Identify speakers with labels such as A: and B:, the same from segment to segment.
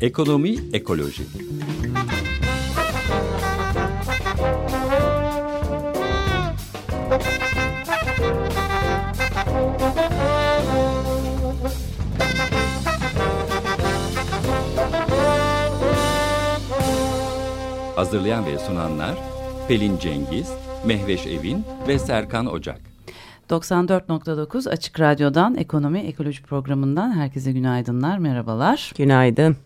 A: Ekonomi Ekoloji. Hazırlayan ve sunanlar Pelin Cengiz, Mehveş Evin ve Serkan Ocak.
B: 94.9 Açık Radyo'dan Ekonomi Ekoloji Programı'ndan herkese günaydınlar, merhabalar.
C: Günaydın.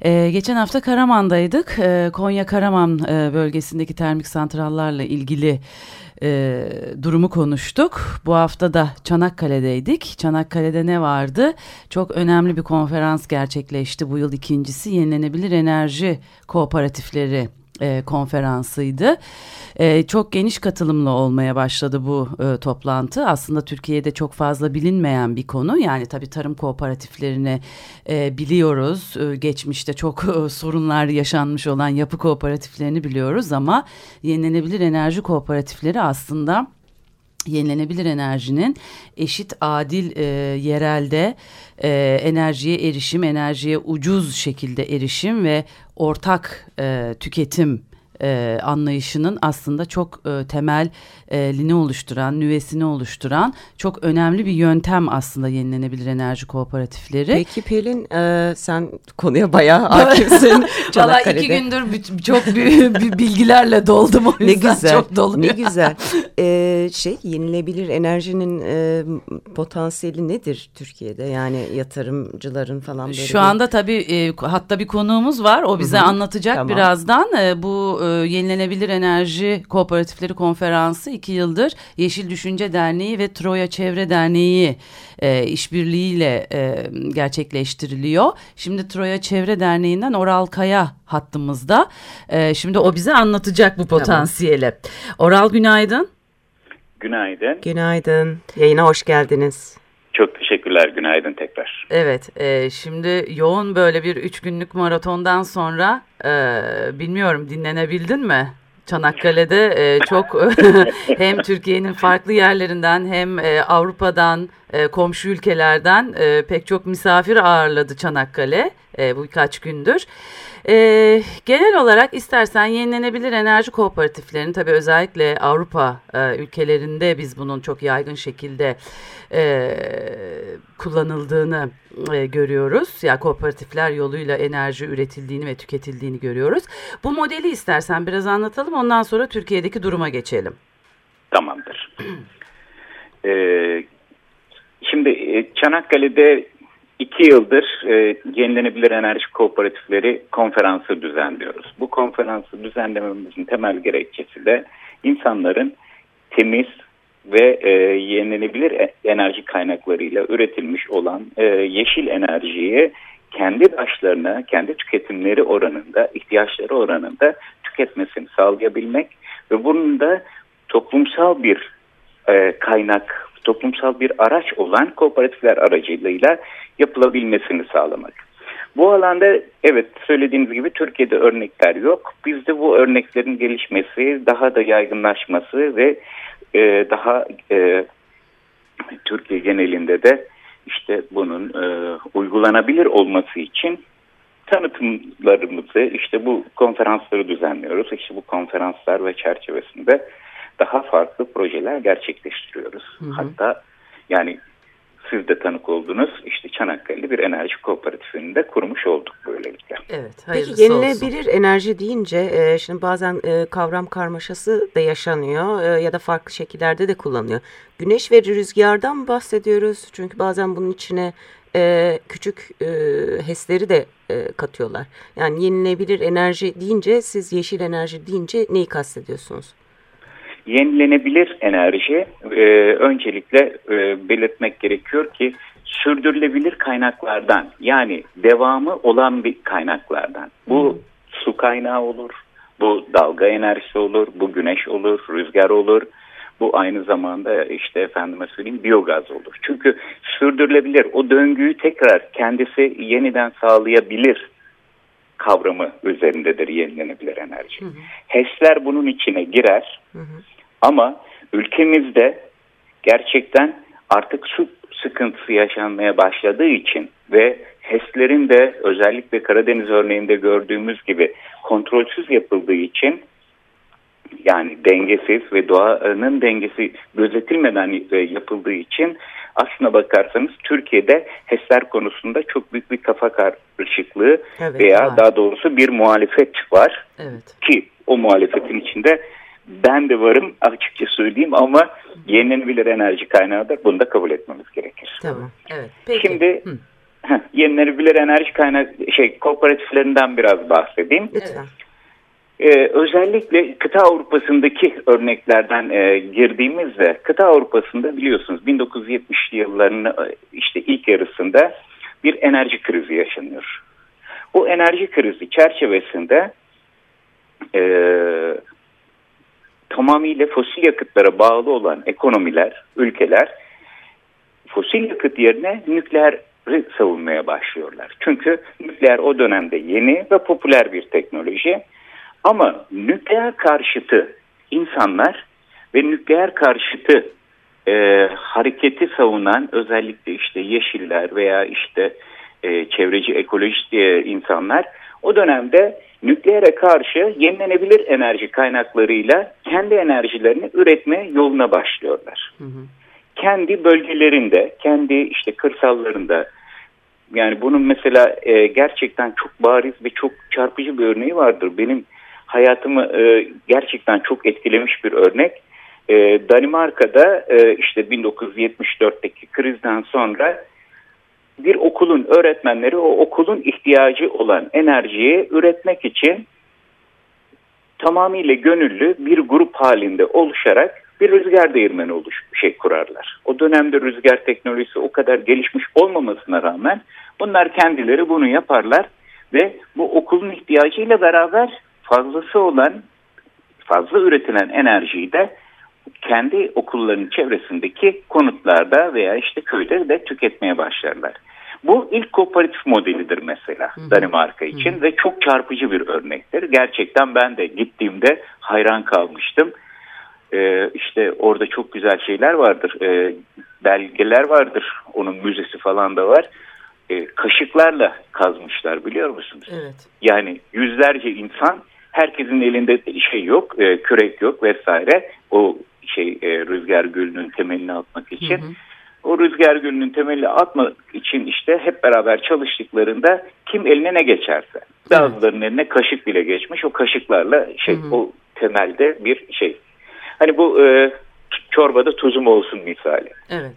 B: Ee, geçen hafta Karaman'daydık. Ee, Konya Karaman e, bölgesindeki termik santrallarla ilgili e, durumu konuştuk. Bu hafta da Çanakkale'deydik. Çanakkale'de ne vardı? Çok önemli bir konferans gerçekleşti. Bu yıl ikincisi yenilenebilir enerji kooperatifleri e, konferansıydı. E, çok geniş katılımlı olmaya başladı bu e, toplantı. Aslında Türkiye'de çok fazla bilinmeyen bir konu. Yani tabii tarım kooperatiflerini e, biliyoruz. E, geçmişte çok e, sorunlar yaşanmış olan yapı kooperatiflerini biliyoruz ama yenilenebilir enerji kooperatifleri aslında yenilenebilir enerjinin eşit, adil e, yerelde e, enerjiye erişim, enerjiye ucuz şekilde erişim ve ortak e, tüketim e, anlayışının aslında çok e, temelini oluşturan, nüvesini oluşturan çok önemli bir yöntem aslında yenilenebilir enerji kooperatifleri.
C: Peki Pelin e, sen konuya bayağı hakimsin.
B: Valla iki gündür çok bilgilerle doldum o
C: yüzden ne güzel, çok doluyor. Ne güzel. Ee, şey yenilebilir enerjinin e, potansiyeli nedir Türkiye'de? Yani yatırımcıların falan böyle.
B: Şu anda tabii e, hatta bir konuğumuz var. O bize Hı -hı. anlatacak tamam. birazdan. E, bu e, Yenilenebilir Enerji Kooperatifleri Konferansı iki yıldır Yeşil Düşünce Derneği ve Troya Çevre Derneği e, işbirliğiyle e, gerçekleştiriliyor. Şimdi Troya Çevre Derneği'nden Oral Kaya hattımızda. E, şimdi o bize anlatacak bu potansiyeli. Tamam. Oral günaydın.
D: Günaydın.
C: Günaydın. Yayına hoş geldiniz.
D: Çok teşekkürler. Günaydın tekrar.
B: Evet. E, şimdi yoğun böyle bir üç günlük maratondan sonra e, bilmiyorum dinlenebildin mi? Çanakkale'de e, çok hem Türkiye'nin farklı yerlerinden hem e, Avrupa'dan e, komşu ülkelerden e, pek çok misafir ağırladı Çanakkale e, bu birkaç gündür. Genel olarak istersen yenilenebilir enerji kooperatiflerinin tabii özellikle Avrupa ülkelerinde biz bunun çok yaygın şekilde kullanıldığını görüyoruz. Ya yani kooperatifler yoluyla enerji üretildiğini ve tüketildiğini görüyoruz. Bu modeli istersen biraz anlatalım ondan sonra Türkiye'deki duruma geçelim.
D: Tamamdır. ee, şimdi e, Çanakkale'de iki yıldır e, yenilenebilir enerji kooperatifleri konferansı düzenliyoruz. Bu konferansı düzenlememizin temel gerekçesi de insanların temiz ve e, yenilenebilir e, enerji kaynaklarıyla üretilmiş olan e, yeşil enerjiyi kendi başlarına, kendi tüketimleri oranında, ihtiyaçları oranında tüketmesini sağlayabilmek ve bunun da toplumsal bir e, kaynak, toplumsal bir araç olan kooperatifler aracılığıyla yapılabilmesini sağlamak. Bu alanda evet söylediğiniz gibi Türkiye'de örnekler yok. Bizde bu örneklerin gelişmesi, daha da yaygınlaşması ve e, daha e, Türkiye genelinde de işte bunun e, uygulanabilir olması için tanıtımlarımızı işte bu konferansları düzenliyoruz. İşte bu konferanslar ve çerçevesinde daha farklı projeler gerçekleştiriyoruz. Hı hı. Hatta yani siz de tanık oldunuz. İşte Çanakkale'de bir enerji kooperatifini de kurmuş olduk böylelikle.
C: Evet, Peki yenilebilir olsun. enerji deyince e, şimdi bazen e, kavram karmaşası da yaşanıyor e, ya da farklı şekillerde de kullanılıyor. Güneş ve rüzgardan mı bahsediyoruz? Çünkü bazen bunun içine e, küçük e, HES'leri de e, katıyorlar. Yani yenilebilir enerji deyince siz yeşil enerji deyince neyi kastediyorsunuz?
D: Yenilenebilir enerji e, öncelikle e, belirtmek gerekiyor ki sürdürülebilir kaynaklardan yani devamı olan bir kaynaklardan. Bu su kaynağı olur, bu dalga enerjisi olur, bu güneş olur, rüzgar olur. Bu aynı zamanda işte efendime söyleyeyim biyogaz olur. Çünkü sürdürülebilir o döngüyü tekrar kendisi yeniden sağlayabilir kavramı üzerindedir yenilenebilir enerji. Hı hı. HES'ler bunun içine girer. Hı hı. Ama ülkemizde gerçekten artık su sıkıntısı yaşanmaya başladığı için ve HES'lerin de özellikle Karadeniz örneğinde gördüğümüz gibi kontrolsüz yapıldığı için yani dengesiz ve doğanın dengesi gözetilmeden yapıldığı için aslına bakarsanız Türkiye'de HES'ler konusunda çok büyük bir kafa karışıklığı evet, veya var. daha doğrusu bir muhalefet var. Evet. Ki o muhalefetin içinde ben de varım açıkça söyleyeyim ama yenilenebilir enerji kaynağıdır. Bunu da kabul etmemiz gerekir.
B: Tamam. Evet. Peki.
D: Şimdi Hı. yenilenebilir enerji kaynağı şey kooperatiflerinden biraz bahsedeyim.
B: Lütfen.
D: Ee, özellikle kıta Avrupa'sındaki örneklerden e, girdiğimizde kıta Avrupa'sında biliyorsunuz 1970'li yılların e, işte ilk yarısında bir enerji krizi yaşanıyor. O enerji krizi çerçevesinde e, tamamıyla fosil yakıtlara bağlı olan ekonomiler, ülkeler fosil yakıt yerine nükleer savunmaya başlıyorlar. Çünkü nükleer o dönemde yeni ve popüler bir teknoloji. Ama nükleer karşıtı insanlar ve nükleer karşıtı e, hareketi savunan özellikle işte yeşiller veya işte e, çevreci ekolojist diye insanlar o dönemde nükleere karşı yenilenebilir enerji kaynaklarıyla kendi enerjilerini üretme yoluna başlıyorlar. Hı hı. Kendi bölgelerinde, kendi işte kırsallarında yani bunun mesela e, gerçekten çok bariz ve çok çarpıcı bir örneği vardır. Benim hayatımı e, gerçekten çok etkilemiş bir örnek. E, Danimarka'da e, işte 1974'teki krizden sonra bir okulun öğretmenleri o okulun ihtiyacı olan enerjiyi üretmek için tamamıyla gönüllü bir grup halinde oluşarak bir rüzgar değirmeni oluş şey kurarlar. O dönemde rüzgar teknolojisi o kadar gelişmiş olmamasına rağmen bunlar kendileri bunu yaparlar ve bu okulun ihtiyacıyla beraber fazlası olan fazla üretilen enerjiyi de kendi okulların çevresindeki konutlarda veya işte köyde de tüketmeye başlarlar. Bu ilk kooperatif modelidir mesela Hı -hı. Danimarka için Hı -hı. ve çok çarpıcı bir örnektir. Gerçekten ben de gittiğimde hayran kalmıştım. Ee, işte orada çok güzel şeyler vardır, ee, belgeler vardır, onun müzesi falan da var. Ee, kaşıklarla kazmışlar biliyor musunuz?
B: Evet.
D: Yani yüzlerce insan, herkesin elinde şey yok, e, kürek yok vesaire. O şey e, rüzgar gölünün temelini atmak için. Hı hı o rüzgar gülünün temelini atmak için işte hep beraber çalıştıklarında kim eline ne geçerse. Bazılarının eline kaşık bile geçmiş. O kaşıklarla şey hı hı. o temelde bir şey. Hani bu e, çorbada tuzum olsun misali.
B: Evet.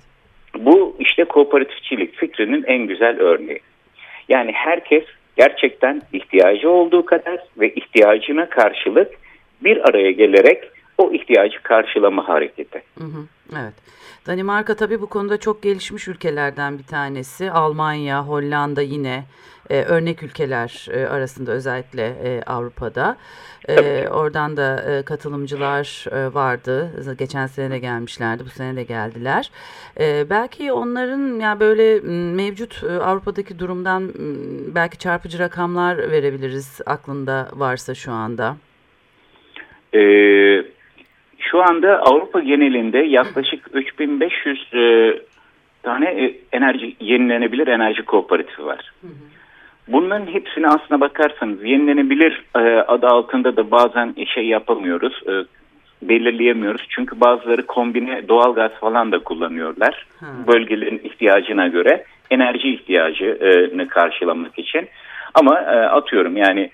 D: Bu işte kooperatifçilik fikrinin en güzel örneği. Yani herkes gerçekten ihtiyacı olduğu kadar ve ihtiyacına karşılık bir araya gelerek o ihtiyacı karşılama hareketi.
B: Hı hı, evet. Danimarka tabii bu konuda çok gelişmiş ülkelerden bir tanesi. Almanya, Hollanda yine e, örnek ülkeler e, arasında özellikle e, Avrupa'da. E, oradan da e, katılımcılar e, vardı. Geçen sene de gelmişlerdi, bu sene de geldiler. E, belki onların yani böyle mevcut e, Avrupa'daki durumdan belki çarpıcı rakamlar verebiliriz aklında varsa şu anda.
D: Evet şu anda Avrupa genelinde yaklaşık 3500 e, tane e, enerji yenilenebilir enerji kooperatifi var. Bunların hepsini aslına bakarsanız yenilenebilir e, adı altında da bazen şey yapamıyoruz, e, belirleyemiyoruz. Çünkü bazıları kombine doğalgaz falan da kullanıyorlar. Ha. Bölgelerin ihtiyacına göre enerji ihtiyacını karşılamak için. Ama e, atıyorum yani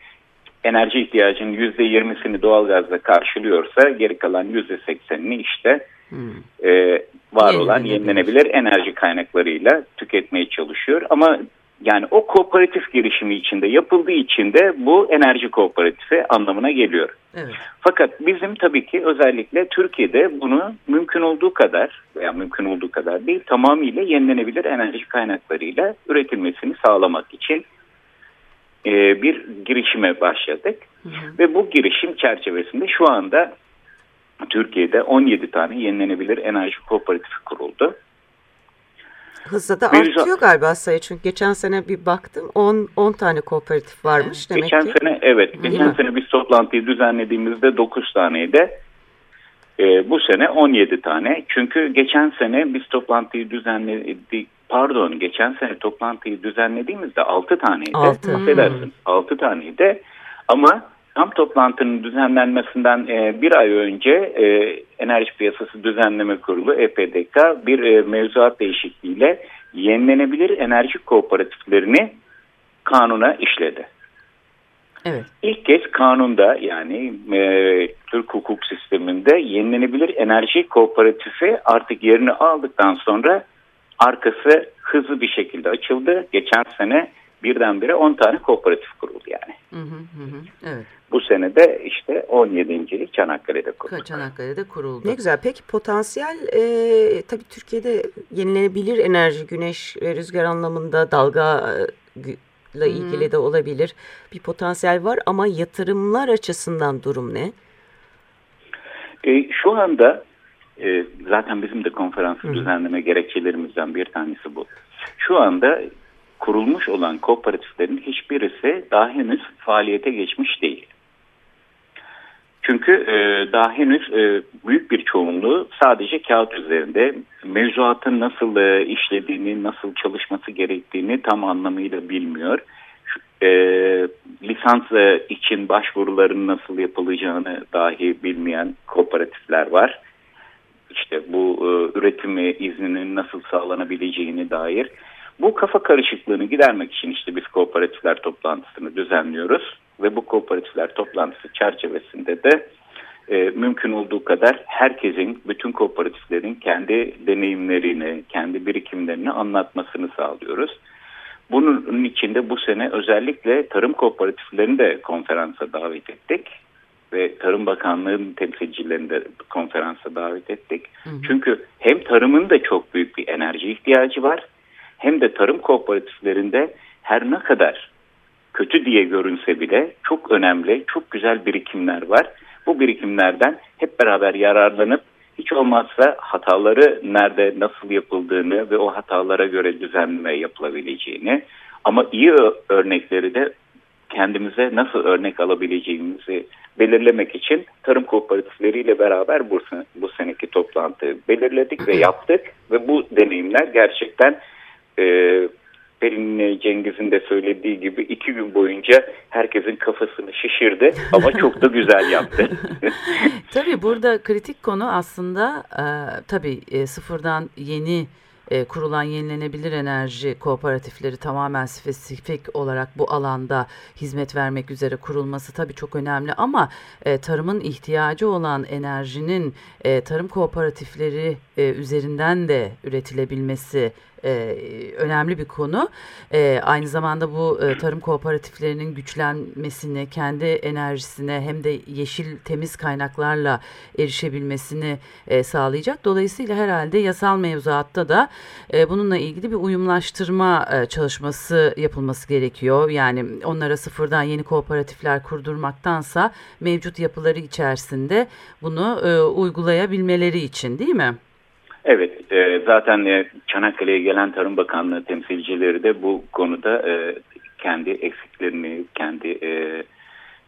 D: enerji ihtiyacının yüzde yirmisini doğalgazla karşılıyorsa geri kalan yüzde seksenini işte hmm. e, var olan yenilenebilir enerji kaynaklarıyla tüketmeye çalışıyor. Ama yani o kooperatif girişimi içinde yapıldığı için de bu enerji kooperatifi anlamına geliyor.
B: Evet.
D: Fakat bizim tabii ki özellikle Türkiye'de bunu mümkün olduğu kadar veya mümkün olduğu kadar değil tamamıyla yenilenebilir enerji kaynaklarıyla üretilmesini sağlamak için e, bir girişime başladık. Hı hı. Ve bu girişim çerçevesinde şu anda Türkiye'de 17 tane yenilenebilir enerji kooperatifi kuruldu.
C: Hızla da artıyor galiba sayı çünkü geçen sene bir baktım 10, 10 tane kooperatif varmış demek
D: geçen
C: ki.
D: sene evet geçen sene biz toplantıyı düzenlediğimizde 9 taneydi. E, bu sene 17 tane. Çünkü geçen sene biz toplantıyı düzenledik. Pardon geçen sene toplantıyı düzenlediğimizde 6 taneydi.
C: 6.
D: Affedersin 6 taneydi. Ama tam toplantının düzenlenmesinden e, bir ay önce e, Enerji Piyasası Düzenleme Kurulu EPDK bir e, mevzuat değişikliğiyle yenilenebilir enerji kooperatiflerini kanuna işledi.
B: Evet.
D: İlk kez kanunda yani e, Türk hukuk sisteminde yenilenebilir enerji kooperatifi artık yerini aldıktan sonra arkası hızlı bir şekilde açıldı. Geçen sene birdenbire 10 tane kooperatif kuruldu yani.
B: Hı hı hı. Evet.
D: Bu sene de işte 17. Çanakkale'de kuruldu.
B: Çanakkale'de kuruldu.
C: Ne güzel. Peki potansiyel e, tabii Türkiye'de yenilenebilir enerji, güneş ve rüzgar anlamında dalga ile ilgili de olabilir. Bir potansiyel var ama yatırımlar açısından durum ne?
D: E, şu anda e, zaten bizim de konferansı düzenleme gerekçelerimizden bir tanesi bu. Şu anda kurulmuş olan kooperatiflerin hiçbirisi daha henüz faaliyete geçmiş değil. Çünkü e, daha henüz e, büyük bir çoğunluğu sadece kağıt üzerinde mevzuatın nasıl e, işlediğini, nasıl çalışması gerektiğini tam anlamıyla bilmiyor. E, lisans e, için başvuruların nasıl yapılacağını dahi bilmeyen kooperatifler var. İşte bu e, üretimi izninin nasıl sağlanabileceğini dair. Bu kafa karışıklığını gidermek için işte biz kooperatifler toplantısını düzenliyoruz ve bu kooperatifler toplantısı çerçevesinde de e, mümkün olduğu kadar herkesin, bütün kooperatiflerin kendi deneyimlerini, kendi birikimlerini anlatmasını sağlıyoruz. Bunun içinde bu sene özellikle tarım kooperatiflerini de konferansa davet ettik ve Tarım Bakanlığı'nın temsilcilerini de konferansa davet ettik. Hı hı. Çünkü hem tarımın da çok büyük bir enerji ihtiyacı var hem de tarım kooperatiflerinde her ne kadar kötü diye görünse bile çok önemli, çok güzel birikimler var. Bu birikimlerden hep beraber yararlanıp hiç olmazsa hataları nerede nasıl yapıldığını ve o hatalara göre düzenleme yapılabileceğini ama iyi örnekleri de kendimize nasıl örnek alabileceğimizi belirlemek için tarım kooperatifleriyle beraber bu, bu seneki toplantıyı belirledik ve yaptık ve bu deneyimler gerçekten e, Pelin Cengiz'in de söylediği gibi iki gün boyunca herkesin kafasını şişirdi ama çok da güzel yaptı.
B: tabii burada kritik konu aslında e, tabii e, sıfırdan yeni e, kurulan yenilenebilir enerji kooperatifleri tamamen spesifik olarak bu alanda hizmet vermek üzere kurulması tabii çok önemli. Ama e, tarımın ihtiyacı olan enerjinin e, tarım kooperatifleri e, üzerinden de üretilebilmesi e, önemli bir konu. E, aynı zamanda bu e, tarım kooperatiflerinin güçlenmesini, kendi enerjisine hem de yeşil temiz kaynaklarla erişebilmesini e, sağlayacak. Dolayısıyla herhalde yasal mevzuatta da e, bununla ilgili bir uyumlaştırma e, çalışması yapılması gerekiyor. Yani onlara sıfırdan yeni kooperatifler kurdurmaktansa mevcut yapıları içerisinde bunu e, uygulayabilmeleri için değil mi?
D: Evet, e, zaten e, Çanakkale'ye gelen Tarım Bakanlığı temsilcileri de bu konuda e, kendi eksiklerini, kendi e,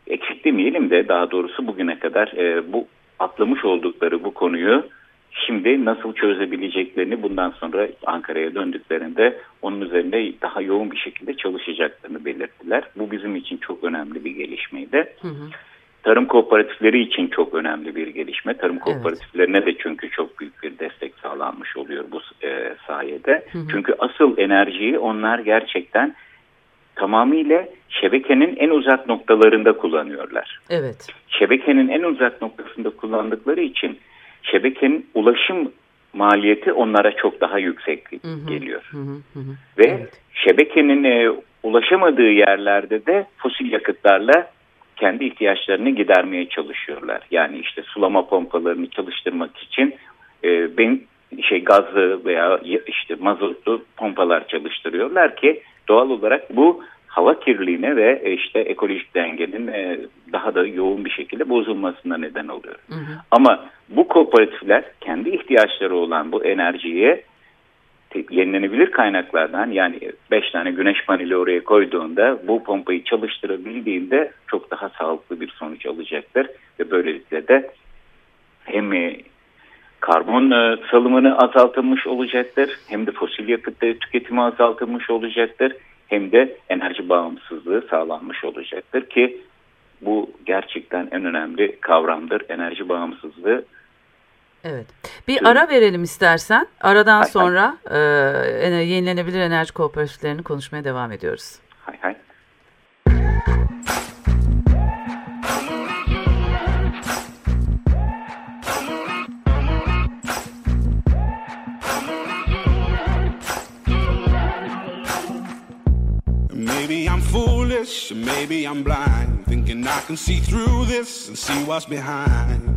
D: eksik demeyelim de daha doğrusu bugüne kadar e, bu atlamış oldukları bu konuyu şimdi nasıl çözebileceklerini bundan sonra Ankara'ya döndüklerinde onun üzerinde daha yoğun bir şekilde çalışacaklarını belirttiler. Bu bizim için çok önemli bir gelişmeydi. Hı hı. Tarım kooperatifleri için çok önemli bir gelişme. Tarım kooperatiflerine de çünkü çok büyük bir destek sağlanmış oluyor bu e, sayede. Hı hı. Çünkü asıl enerjiyi onlar gerçekten tamamıyla şebekenin en uzak noktalarında kullanıyorlar.
B: Evet.
D: Şebekenin en uzak noktasında kullandıkları için şebekenin ulaşım maliyeti onlara çok daha yüksek hı hı. geliyor. Hı hı hı. Ve evet. şebekenin e, ulaşamadığı yerlerde de fosil yakıtlarla kendi ihtiyaçlarını gidermeye çalışıyorlar. Yani işte sulama pompalarını çalıştırmak için e, ben şey gazlı veya işte mazotlu pompalar çalıştırıyorlar ki doğal olarak bu hava kirliliğine ve e, işte ekolojik dengenin e, daha da yoğun bir şekilde bozulmasına neden oluyor. Hı hı. Ama bu kooperatifler kendi ihtiyaçları olan bu enerjiye yenilenebilir kaynaklardan yani 5 tane güneş paneli oraya koyduğunda bu pompayı çalıştırabildiğinde çok daha sağlıklı bir sonuç alacaktır ve böylelikle de hem karbon e, salımını azaltılmış olacaktır hem de fosil yakıt tüketimi azaltılmış olacaktır hem de enerji bağımsızlığı sağlanmış olacaktır ki bu gerçekten en önemli kavramdır enerji bağımsızlığı.
B: Evet. Bir ara verelim istersen. Aradan sonra e, yenilenebilir enerji kooperatiflerini konuşmaya devam ediyoruz.
D: Hay hay.
E: Maybe I'm foolish, maybe I'm blind, thinking I can see through this and see what's behind.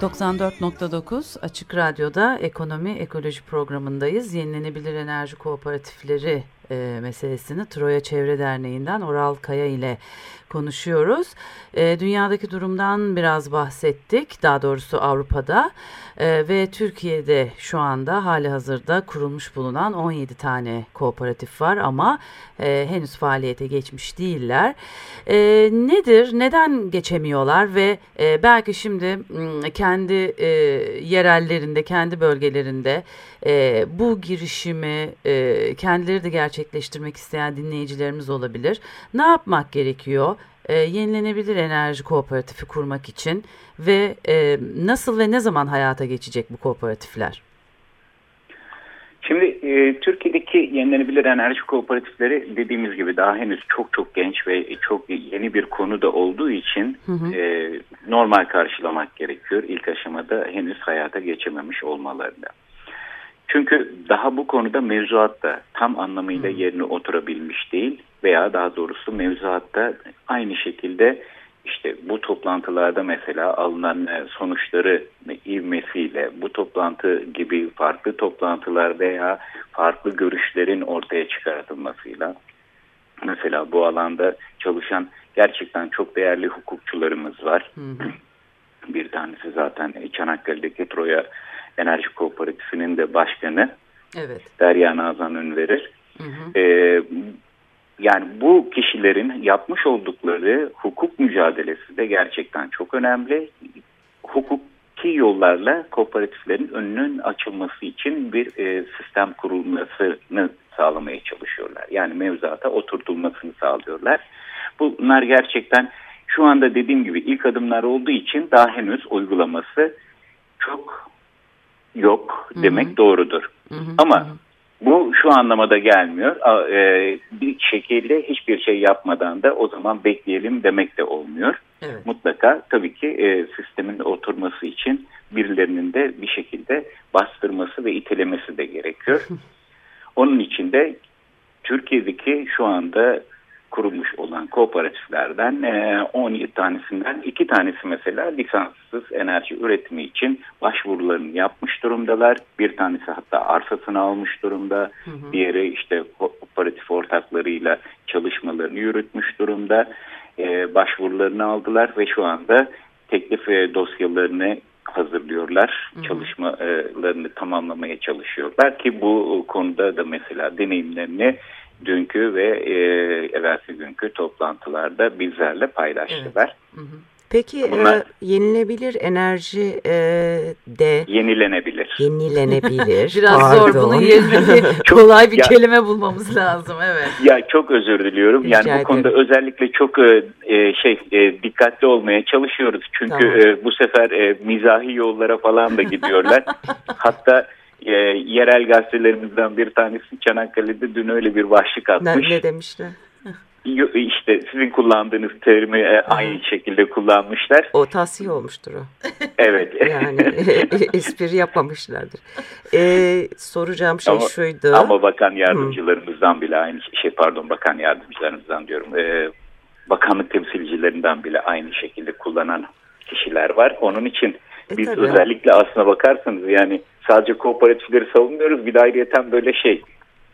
B: 94.9 Açık Radyo'da Ekonomi Ekoloji programındayız. Yenilenebilir Enerji Kooperatifleri e, meselesini Troya Çevre Derneği'nden Oral Kaya ile konuşuyoruz. E, dünyadaki durumdan biraz bahsettik. Daha doğrusu Avrupa'da e, ve Türkiye'de şu anda hali hazırda kurulmuş bulunan 17 tane kooperatif var ama e, henüz faaliyete geçmiş değiller. E, nedir? Neden geçemiyorlar ve e, belki şimdi kendi e, yerellerinde, kendi bölgelerinde e, bu girişimi e, kendileri de gerçekleştirmek isteyen dinleyicilerimiz olabilir. Ne yapmak gerekiyor? E, yenilenebilir enerji kooperatifi kurmak için ve e, nasıl ve ne zaman hayata geçecek bu kooperatifler?
D: Şimdi e, Türkiye'deki yenilenebilir enerji kooperatifleri dediğimiz gibi daha henüz çok çok genç ve çok yeni bir konu da olduğu için hı hı. E, normal karşılamak gerekiyor. İlk aşamada henüz hayata geçememiş olmalarında. Çünkü daha bu konuda mevzuat da tam anlamıyla yerine oturabilmiş değil veya daha doğrusu mevzuatta aynı şekilde işte bu toplantılarda mesela alınan e, sonuçları ivmesiyle bu toplantı gibi farklı toplantılar veya farklı görüşlerin ortaya çıkartılmasıyla mesela bu alanda çalışan gerçekten çok değerli hukukçularımız var. Hı hı. Bir tanesi zaten Çanakkale'deki Troya Enerji Kooperatifinin de başkanı evet. Derya Nazan Ünverir. Hı hı. Ee, yani bu kişilerin yapmış oldukları hukuk mücadelesi de gerçekten çok önemli. Hukuki yollarla kooperatiflerin önünün açılması için bir e, sistem kurulmasını sağlamaya çalışıyorlar. Yani mevzuata oturtulmasını sağlıyorlar. Bunlar gerçekten şu anda dediğim gibi ilk adımlar olduğu için daha henüz uygulaması çok yok demek doğrudur. Ama bu şu anlamada gelmiyor. E, bir şekilde hiçbir şey yapmadan da o zaman bekleyelim demek de olmuyor.
C: Evet.
D: Mutlaka tabii ki e, sistemin oturması için birilerinin de bir şekilde bastırması ve itelemesi de gerekiyor. Onun için de Türkiye'deki şu anda kurulmuş olan kooperatiflerden e, 17 tanesinden iki tanesi mesela lisanssız enerji üretimi için başvurularını yapmış durumdalar. Bir tanesi hatta arsasını almış durumda. Diğeri işte kooperatif ortaklarıyla çalışmalarını yürütmüş durumda. E, başvurularını aldılar ve şu anda teklif e, dosyalarını hazırlıyorlar. Çalışmalarını tamamlamaya çalışıyorlar ki bu konuda da mesela deneyimlerini dünkü ve e, evvelsi günkü toplantılarda bizlerle paylaştılar.
C: Peki
D: Bunlar-
C: e, yenilebilir enerji e, de
D: Yenilenebilir.
C: yenilenebilir.
B: Biraz zor
C: Pardon.
B: bunun yerine kolay bir
D: Ya-
B: kelime bulmamız lazım evet.
D: Ya çok özür diliyorum.
C: Rica
D: Yani bu konuda
C: ederim.
D: özellikle çok e, e, şey e, dikkatli olmaya çalışıyoruz. Çünkü
C: Tamam.
D: e, bu sefer e, mizahi yollara falan da gidiyorlar. Hatta e, yerel gazetelerimizden bir tanesi Çanakkale'de dün öyle bir başlık
C: ne,
D: atmış.
C: ne demişler?
D: Yo- İşte sizin kullandığınız terimi e, aynı şekilde kullanmışlar.
C: O tavsiye olmuştur o.
D: Evet.
C: Yani espri yapmamışlardır. E, soracağım şey
D: Ama-
C: şuydu.
D: Ama bakan yardımcılarımızdan bile aynı şey pardon bakan yardımcılarımızdan diyorum. e, bakanlık temsilcilerinden bile aynı şekilde kullanan kişiler var. Onun için
C: E,
D: biz
C: tabii.
D: özellikle aslına bakarsanız yani sadece kooperatifleri savunmuyoruz. Bir de ayrıyeten böyle şey.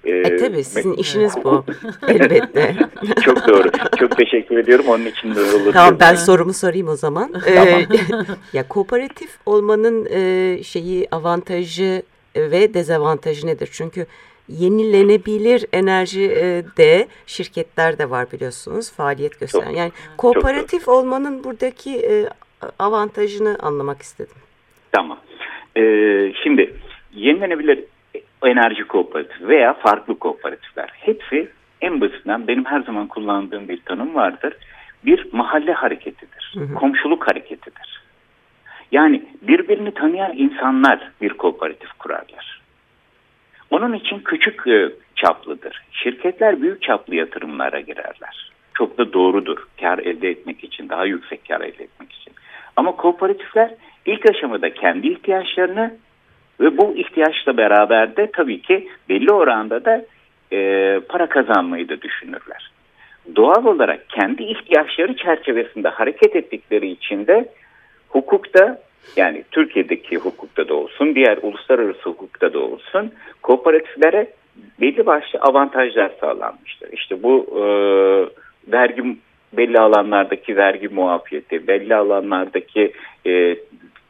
D: e,
C: E tabii sizin işiniz bu. Elbette.
D: Çok doğru. Çok teşekkür ediyorum. Onun için de olur.
C: Tamam ben sorumu sorayım o zaman. Ee, ya kooperatif olmanın e, şeyi avantajı ve dezavantajı nedir? Çünkü yenilenebilir enerji e, de şirketler de var biliyorsunuz faaliyet gösteren.
D: Çok-
C: Yani kooperatif olmanın buradaki e, avantajını anlamak istedim.
D: Tamam. Ee, şimdi yenilenebilir enerji kooperatifi veya farklı kooperatifler hepsi en basitinden benim her zaman kullandığım bir tanım vardır. Bir mahalle hareketidir. Komşuluk hareketidir. Yani birbirini tanıyan insanlar bir kooperatif kurarlar. Onun için küçük e, çaplıdır. Şirketler büyük çaplı yatırımlara girerler. Çok da doğrudur. Kar elde etmek için, daha yüksek kar elde etmek için. Ama kooperatifler ilk aşamada kendi ihtiyaçlarını ve bu ihtiyaçla beraber de tabii ki belli oranda da e, para kazanmayı da düşünürler. Doğal olarak kendi ihtiyaçları çerçevesinde hareket ettikleri için de hukukta yani Türkiye'deki hukukta da olsun, diğer uluslararası hukukta da olsun kooperatiflere belli başlı avantajlar sağlanmıştır. İşte bu e, vergi belli alanlardaki vergi muafiyeti, belli alanlardaki e,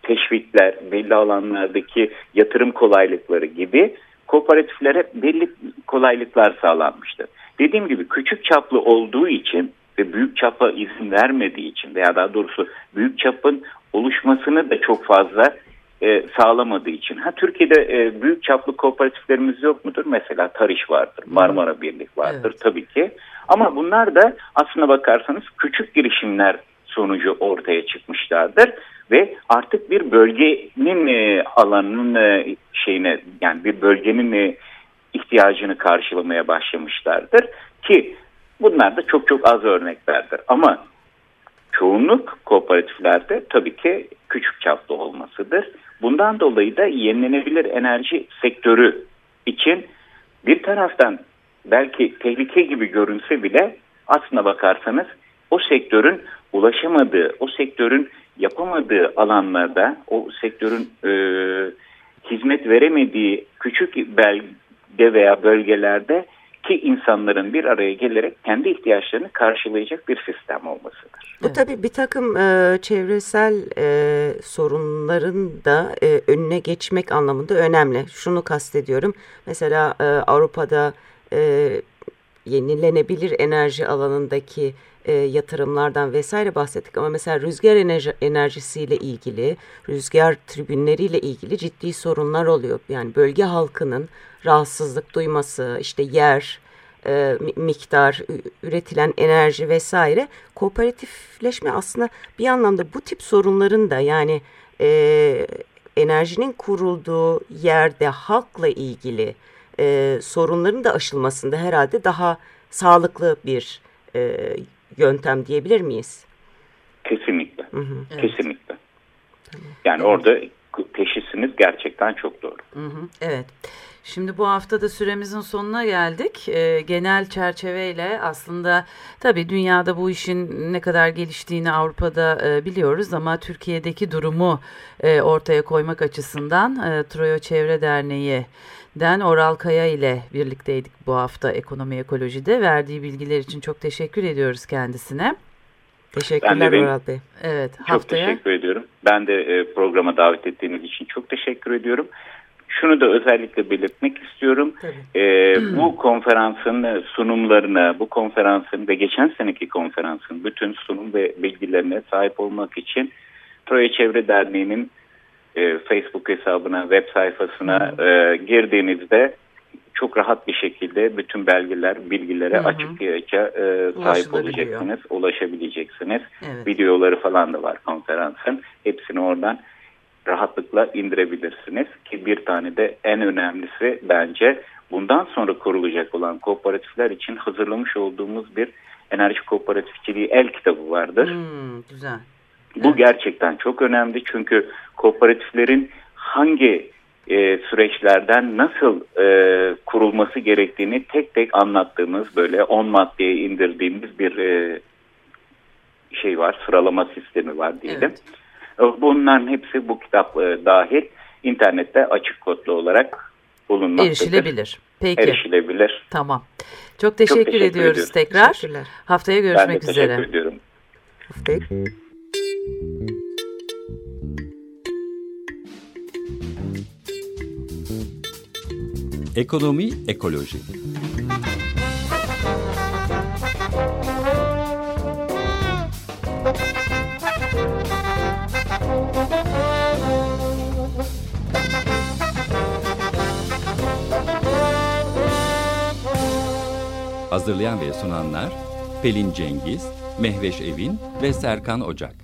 D: teşvikler, belli alanlardaki yatırım kolaylıkları gibi kooperatiflere belli kolaylıklar sağlanmıştır. Dediğim gibi küçük çaplı olduğu için ve büyük çapa izin vermediği için veya daha doğrusu büyük çapın oluşmasını da çok fazla e, sağlamadığı için. Ha Türkiye'de e, büyük çaplı kooperatiflerimiz yok mudur? Mesela Tarış vardır, Marmara Birlik vardır tabii ki. Ama bunlar da aslına bakarsanız küçük girişimler sonucu ortaya çıkmışlardır ve artık bir bölgenin e, alanının e, şeyine yani bir bölgenin e, ihtiyacını karşılamaya başlamışlardır ki bunlar da çok çok az örneklerdir ama çoğunluk kooperatiflerde tabii ki küçük çaplı olmasıdır. Bundan dolayı da yenilenebilir enerji sektörü için bir taraftan belki tehlike gibi görünse bile aslına bakarsanız o sektörün ulaşamadığı, o sektörün yapamadığı alanlarda, o sektörün e, hizmet veremediği küçük belde veya bölgelerde ki insanların bir araya gelerek kendi ihtiyaçlarını karşılayacak bir sistem olmasıdır.
C: Bu tabii bir takım e, çevresel e, sorunların da e, önüne geçmek anlamında önemli. Şunu kastediyorum. Mesela e, Avrupa'da e, yenilenebilir enerji alanındaki e, yatırımlardan vesaire bahsettik ama mesela rüzgar enerji, enerjisiyle ilgili, rüzgar tribünleriyle ilgili ciddi sorunlar oluyor. Yani bölge halkının rahatsızlık duyması, işte yer, e, mi- miktar, üretilen enerji vesaire kooperatifleşme aslında bir anlamda bu tip sorunların da yani e, enerjinin kurulduğu yerde halkla ilgili e, sorunların da aşılmasında herhalde daha sağlıklı bir e, yöntem diyebilir miyiz?
D: Kesinlikle.
C: Hı hı.
D: Kesinlikle. Yani orada teşhisiniz gerçekten çok doğru.
B: Hı hı, evet. Şimdi bu hafta da süremizin sonuna geldik. E, genel çerçeveyle aslında tabii dünyada bu işin ne kadar geliştiğini Avrupa'da e, biliyoruz ama Türkiye'deki durumu e, ortaya koymak açısından e, Troya Çevre Derneği Den Oral Kaya ile birlikteydik bu hafta ekonomi ekolojide. Verdiği bilgiler için çok teşekkür ediyoruz kendisine.
C: Teşekkürler
D: benim-
C: Oral Bey.
B: Evet
D: Çok
B: haftaya
D: teşekkür ediyorum. Ben de e, programa davet ettiğiniz için çok teşekkür ediyorum. Şunu da özellikle belirtmek istiyorum.
C: Tabii.
D: E, bu konferansın sunumlarına, bu konferansın ve geçen seneki konferansın bütün sunum ve bilgilerine sahip olmak için Troya Çevre Derneği'nin e, Facebook hesabına, web sayfasına e, girdiğinizde çok rahat bir şekilde bütün belgeler, bilgilere
B: Hı hı.
D: açıkça e, sahip olacaksınız, ulaşabileceksiniz.
B: evet.
D: Videoları falan da var konferansın. Hepsini oradan rahatlıkla indirebilirsiniz. Ki bir tane de en önemlisi bence bundan sonra kurulacak olan kooperatifler için hazırlamış olduğumuz bir enerji kooperatifçiliği el kitabı vardır.
B: Hmm, güzel.
D: Bu gerçekten çok önemli çünkü kooperatiflerin hangi e, süreçlerden nasıl e, kurulması gerektiğini tek tek anlattığımız böyle 10 maddeye indirdiğimiz bir e, şey var sıralama sistemi var diyelim.
B: Evet.
D: Bunların hepsi bu kitap e, dahil internette açık kodlu olarak bulunmaktadır.
B: Erişilebilir. Peki.
D: Erişilebilir.
B: Tamam. Çok teşekkür,
D: teşekkür
B: ediyoruz
D: ediyorum.
B: tekrar. Haftaya
D: Ben de
B: görüşmek
D: teşekkür
B: üzere.
D: ediyorum.
C: Haftaya
A: Ekonomi ekoloji. Hazırlayan ve sunanlar Pelin Cengiz, Mehveş Evin ve Serkan Ocak.